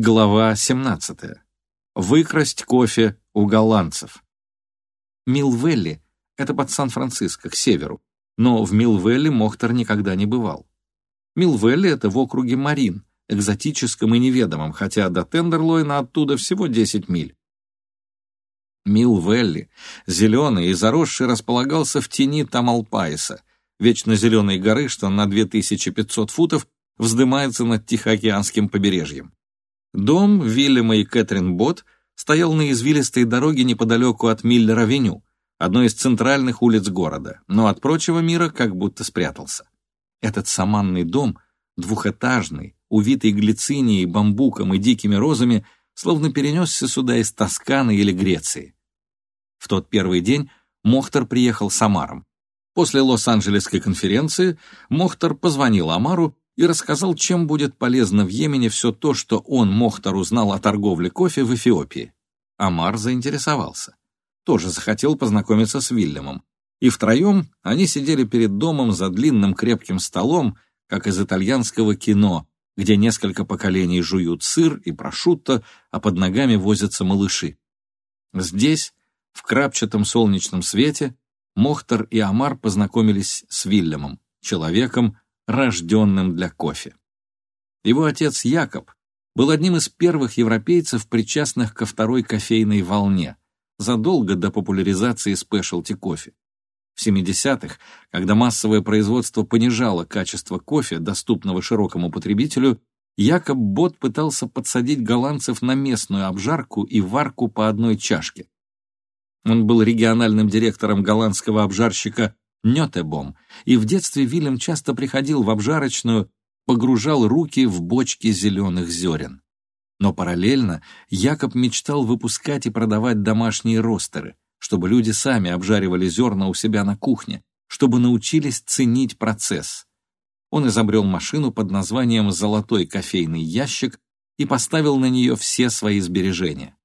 Глава 17. Выкрасть кофе у голландцев. Милвелли — это под Сан-Франциско, к северу, но в Милвелли Мохтар никогда не бывал. Милвелли — это в округе Марин, экзотическом и неведомом, хотя до Тендерлойна оттуда всего 10 миль. Милвелли, зеленый и заросший, располагался в тени Тамалпайса, вечно зеленой горы, что на 2500 футов вздымается над Тихоокеанским побережьем. Дом Вильяма и Кэтрин Бот стоял на извилистой дороге неподалеку от Миллер-авеню, одной из центральных улиц города, но от прочего мира как будто спрятался. Этот саманный дом, двухэтажный, увитый глицинией, бамбуком и дикими розами, словно перенесся сюда из Тосканы или Греции. В тот первый день Мохтар приехал с Амаром. После Лос-Анджелесской конференции Мохтар позвонил Амару и рассказал, чем будет полезно в Йемене все то, что он, Мохтар, узнал о торговле кофе в Эфиопии. Амар заинтересовался. Тоже захотел познакомиться с Вильямом. И втроем они сидели перед домом за длинным крепким столом, как из итальянского кино, где несколько поколений жуют сыр и прошутто, а под ногами возятся малыши. Здесь, в крапчатом солнечном свете, Мохтар и Амар познакомились с Вильямом, человеком, рожденным для кофе. Его отец Якоб был одним из первых европейцев, причастных ко второй кофейной волне, задолго до популяризации спешлти кофе. В 70-х, когда массовое производство понижало качество кофе, доступного широкому потребителю, Якоб Бот пытался подсадить голландцев на местную обжарку и варку по одной чашке. Он был региональным директором голландского обжарщика Нётебом, и в детстве Вильям часто приходил в обжарочную, погружал руки в бочки зеленых зерен. Но параллельно Якоб мечтал выпускать и продавать домашние ростеры, чтобы люди сами обжаривали зерна у себя на кухне, чтобы научились ценить процесс. Он изобрел машину под названием «Золотой кофейный ящик» и поставил на нее все свои сбережения.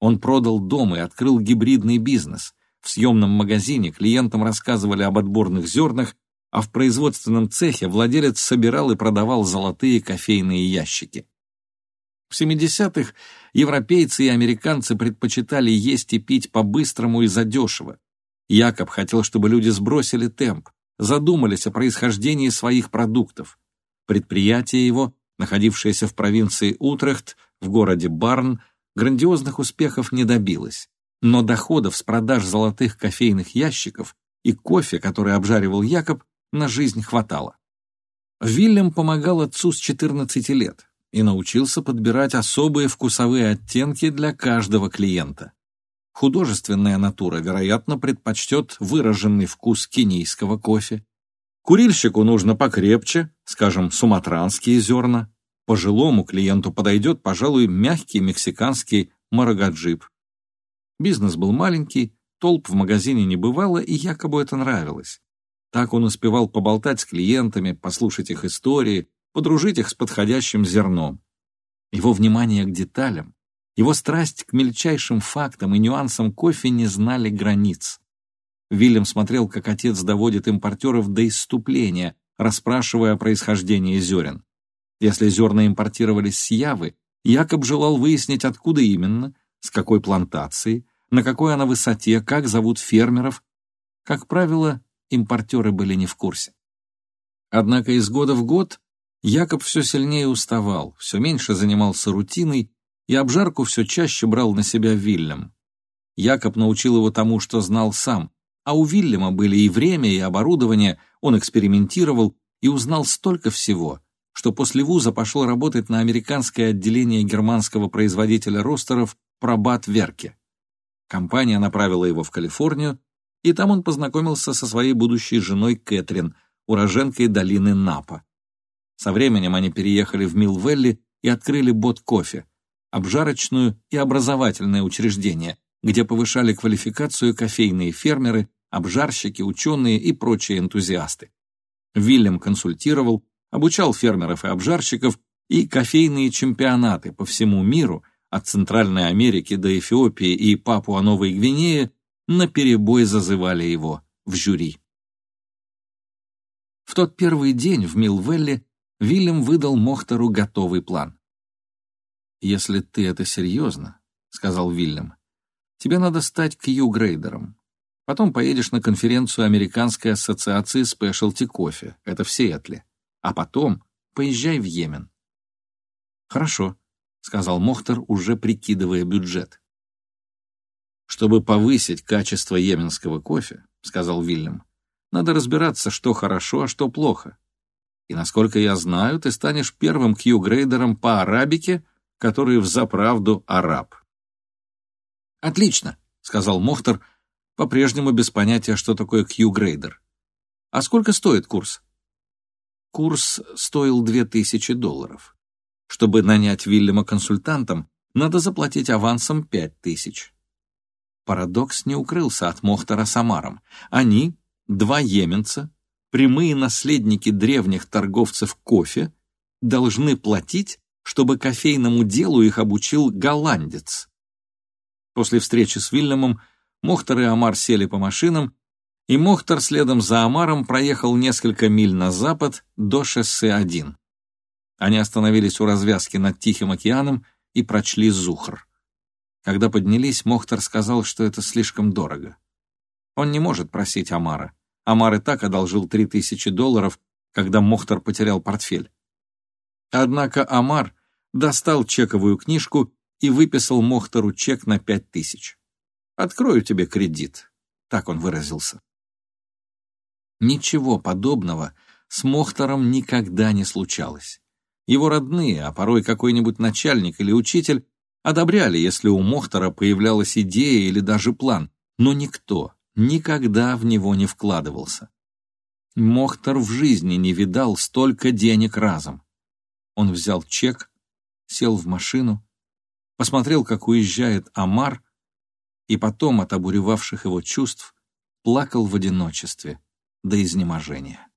Он продал дом и открыл гибридный бизнес. В съемном магазине клиентам рассказывали об отборных зернах, а в производственном цехе владелец собирал и продавал золотые кофейные ящики. В 70-х европейцы и американцы предпочитали есть и пить по-быстрому и задешево. Якоб хотел, чтобы люди сбросили темп, задумались о происхождении своих продуктов. Предприятие его, находившееся в провинции Утрехт, в городе Барн, грандиозных успехов не добилось но доходов с продаж золотых кофейных ящиков и кофе, который обжаривал Якоб, на жизнь хватало. Вильям помогал отцу с 14 лет и научился подбирать особые вкусовые оттенки для каждого клиента. Художественная натура, вероятно, предпочтет выраженный вкус кенийского кофе. Курильщику нужно покрепче, скажем, суматранские зерна. Пожилому клиенту подойдет, пожалуй, мягкий мексиканский марагаджип. Бизнес был маленький, толп в магазине не бывало, и якобы это нравилось. Так он успевал поболтать с клиентами, послушать их истории, подружить их с подходящим зерном. Его внимание к деталям, его страсть к мельчайшим фактам и нюансам кофе не знали границ. Вильям смотрел, как отец доводит импортеров до исступления, расспрашивая о происхождении зерен. Если зерна импортировались с Явы, Якоб желал выяснить, откуда именно, с какой плантации, на какой она высоте, как зовут фермеров. Как правило, импортеры были не в курсе. Однако из года в год Якоб все сильнее уставал, все меньше занимался рутиной и обжарку все чаще брал на себя Вильям. Якоб научил его тому, что знал сам, а у Вильяма были и время, и оборудование, он экспериментировал и узнал столько всего, что после вуза пошел работать на американское отделение германского производителя ростеров Пробат Верке. Компания направила его в Калифорнию, и там он познакомился со своей будущей женой Кэтрин, уроженкой долины Напа. Со временем они переехали в Милвелли и открыли бот кофе, обжарочную и образовательное учреждение, где повышали квалификацию кофейные фермеры, обжарщики, ученые и прочие энтузиасты. Вильям консультировал, обучал фермеров и обжарщиков и кофейные чемпионаты по всему миру – от Центральной Америки до Эфиопии и Папуа-Новой Гвинеи, наперебой зазывали его в жюри. В тот первый день в Милвелле Вильям выдал Мохтору готовый план. «Если ты это серьезно», — сказал Вильям, — «тебе надо стать Кью-грейдером. Потом поедешь на конференцию Американской ассоциации спешлти кофе, это в Сиэтле. А потом поезжай в Йемен». «Хорошо», — сказал Мохтар, уже прикидывая бюджет. «Чтобы повысить качество йеменского кофе», — сказал Вильям, — «надо разбираться, что хорошо, а что плохо. И, насколько я знаю, ты станешь первым Кью-грейдером по арабике, который взаправду араб». «Отлично», — сказал Мохтар, по-прежнему без понятия, что такое Кью-грейдер. «А сколько стоит курс?» Курс стоил две тысячи долларов. Чтобы нанять Вильяма консультантом, надо заплатить авансом пять тысяч. Парадокс не укрылся от Мохтара с Амаром. Они, два йеменца, прямые наследники древних торговцев кофе, должны платить, чтобы кофейному делу их обучил голландец. После встречи с Вильямом Мохтар и Амар сели по машинам, и Мохтар следом за Амаром проехал несколько миль на запад до шоссе 1. Они остановились у развязки над Тихим океаном и прочли Зухр. Когда поднялись, Мохтар сказал, что это слишком дорого. Он не может просить Амара. Амар и так одолжил три тысячи долларов, когда Мохтар потерял портфель. Однако Амар достал чековую книжку и выписал Мохтару чек на пять тысяч. «Открою тебе кредит», — так он выразился. Ничего подобного с Мохтаром никогда не случалось. Его родные, а порой какой-нибудь начальник или учитель одобряли, если у Мохтара появлялась идея или даже план, но никто никогда в него не вкладывался. Мохтар в жизни не видал столько денег разом. Он взял чек, сел в машину, посмотрел, как уезжает Амар, и потом от обуревавших его чувств плакал в одиночестве до изнеможения.